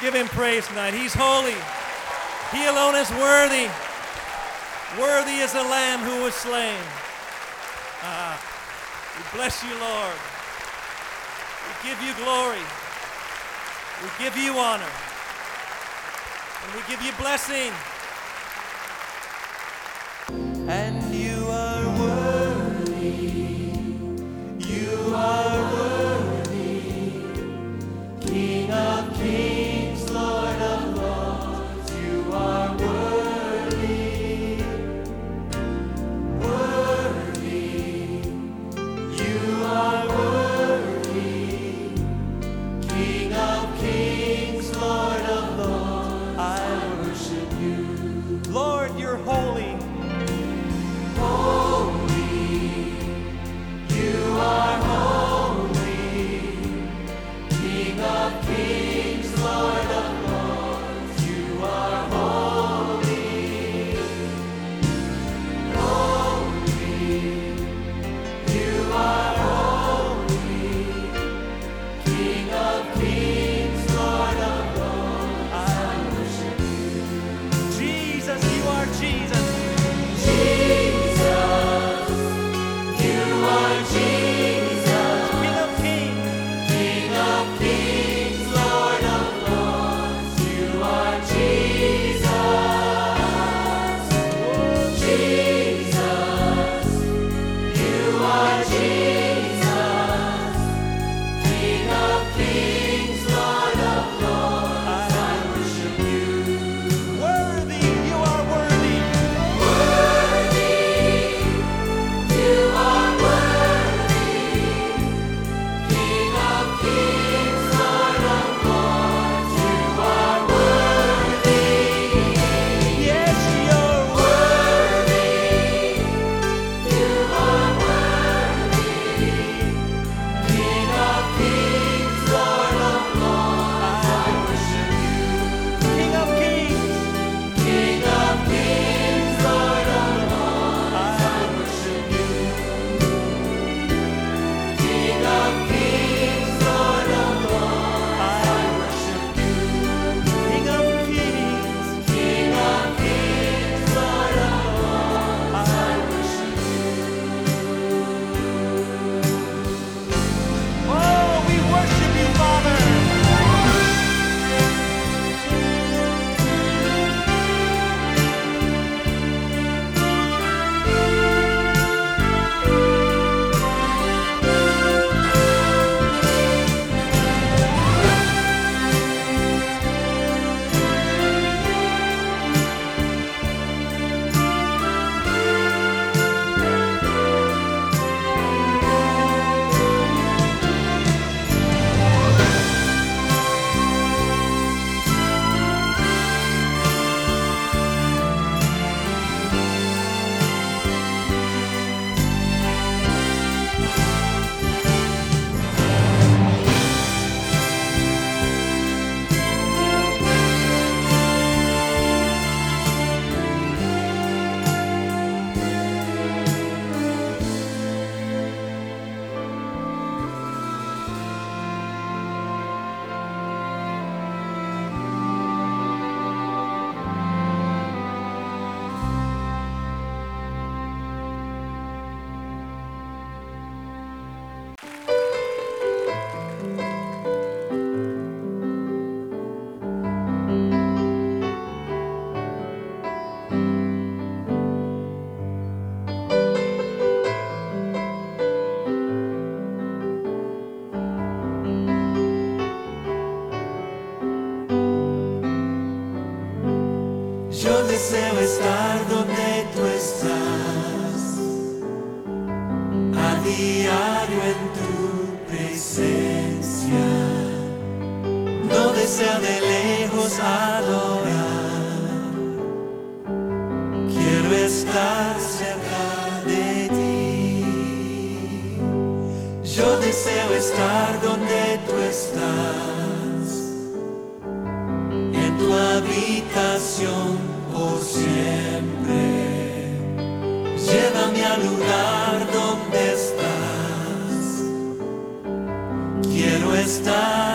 Give him praise tonight. He's holy. He alone is worthy. Worthy is the Lamb who was slain. Ah, we bless you, Lord. We give you glory. We give you honor. And we give you blessing.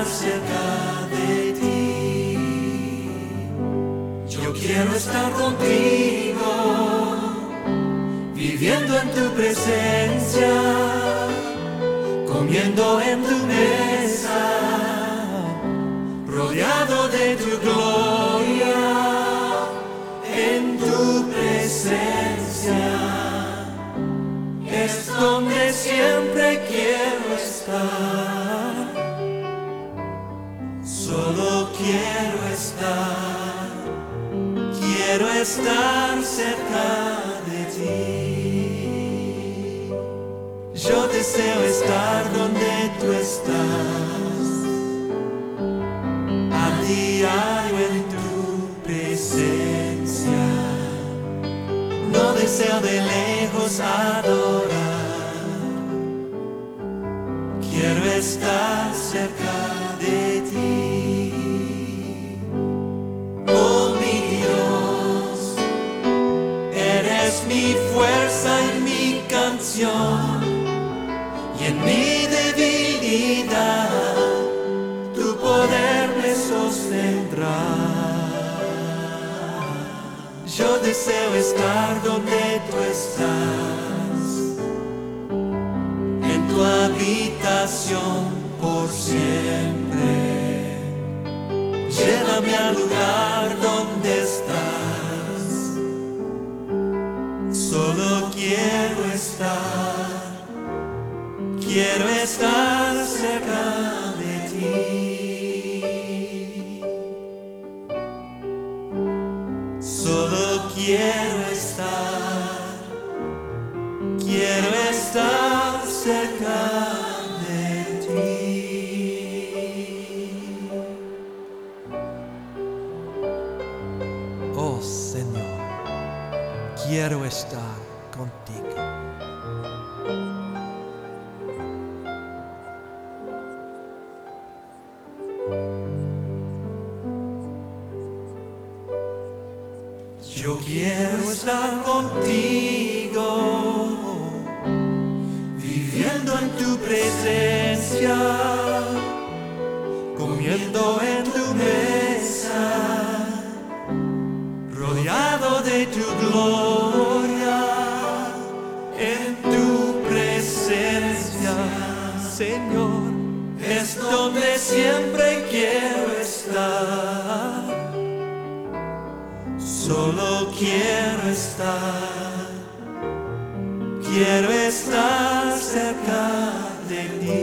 cerca de ti. Yo quiero estar contigo, viviendo en tu presencia, comiendo en tu mesa, rodeado de tu gloria, en tu presencia. Es donde siempre quiero estar. Quiero estar, quiero estar cerca de ti. Yo deseo estar donde tú estás, a diario en tu presencia. No deseo de lejos adorar, quiero estar cerca y en mi debilidad tu poder me sostendrá. Yo deseo estar donde tú estás, en tu habitación por siempre. Llévame al lugar donde quiero estar tu presencia, comiendo en tu mesa, rodeado de tu gloria, en tu presencia, Señor, es donde siempre quiero estar. Solo quiero estar, quiero estar cerca de ti.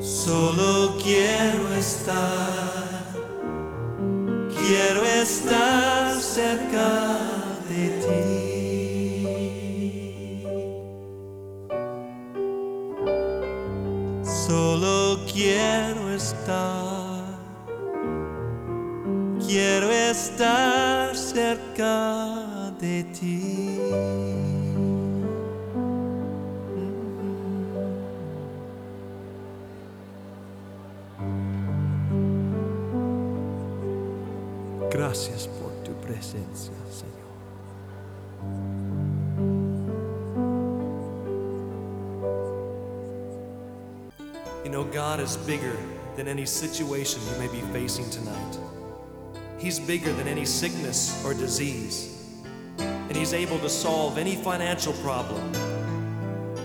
Solo quiero estar, quiero estar cerca de ti. Solo quiero estar, quiero estar cerca de ti. Gracias por tu presencia, Señor. You know, God is bigger than any situation you may be facing tonight. He's bigger than any sickness or disease. And He's able to solve any financial problem.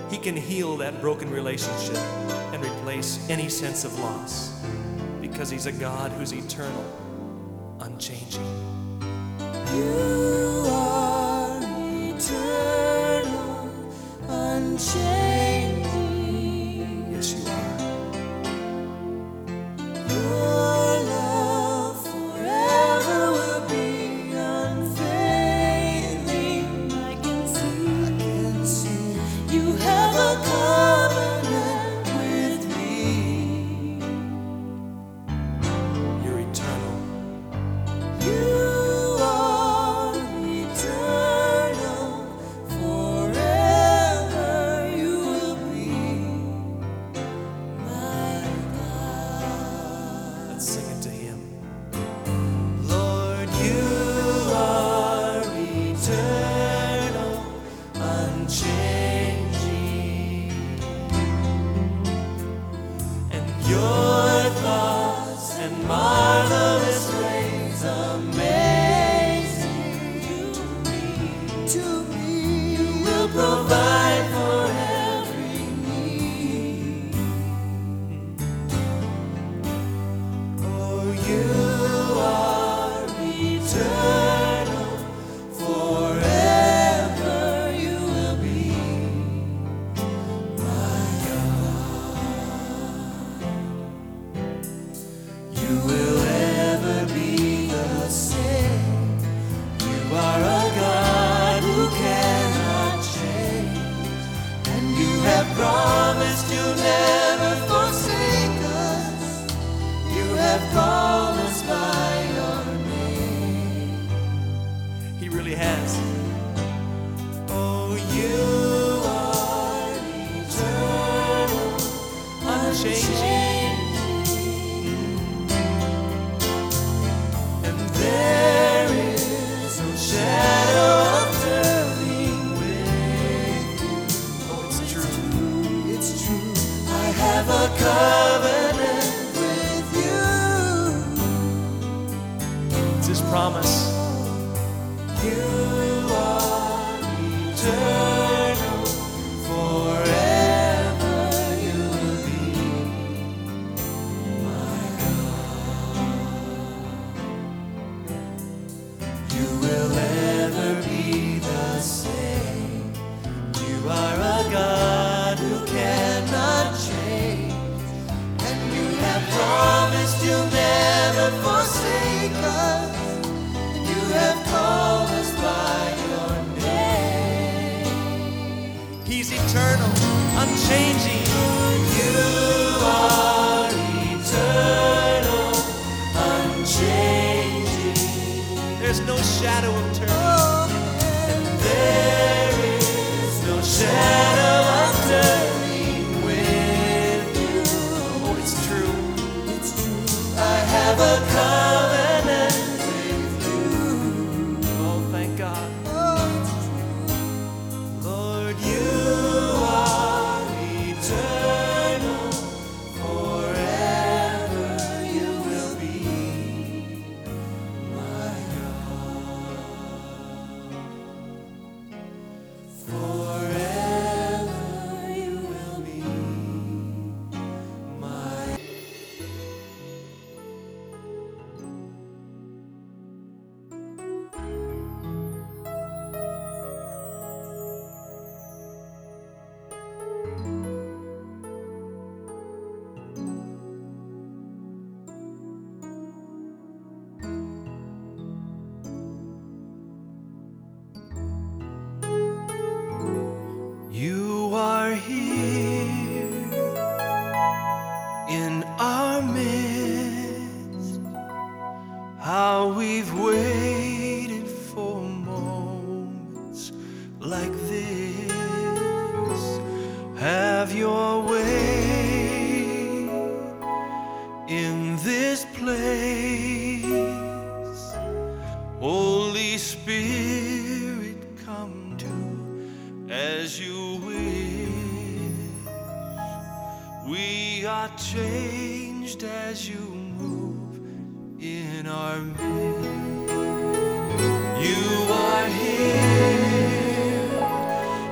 He can heal that broken relationship and replace any sense of loss because He's a God who's eternal, unchanging. You are eternal, unchanging.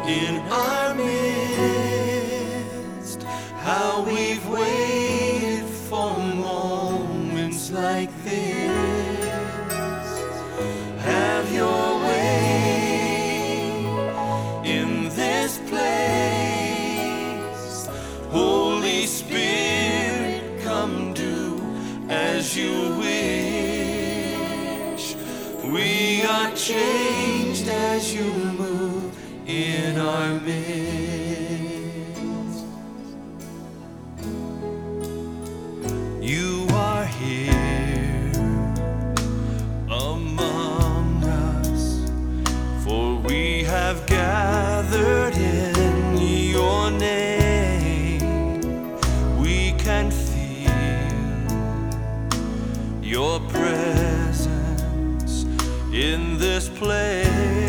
in our midst. How we've waited for moments like this. Have your way in this place. Holy Spirit, come do as you wish. We are changed. can feel your presence in this place.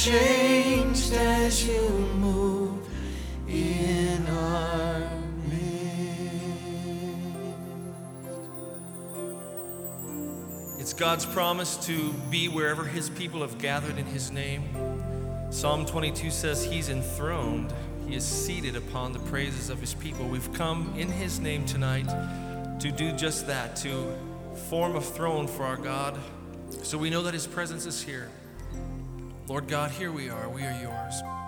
Changed as you move in our midst. It's God's promise to be wherever His people have gathered in His name. Psalm 22 says He's enthroned, He is seated upon the praises of His people. We've come in His name tonight to do just that, to form a throne for our God, so we know that His presence is here. Lord God, here we are, we are yours.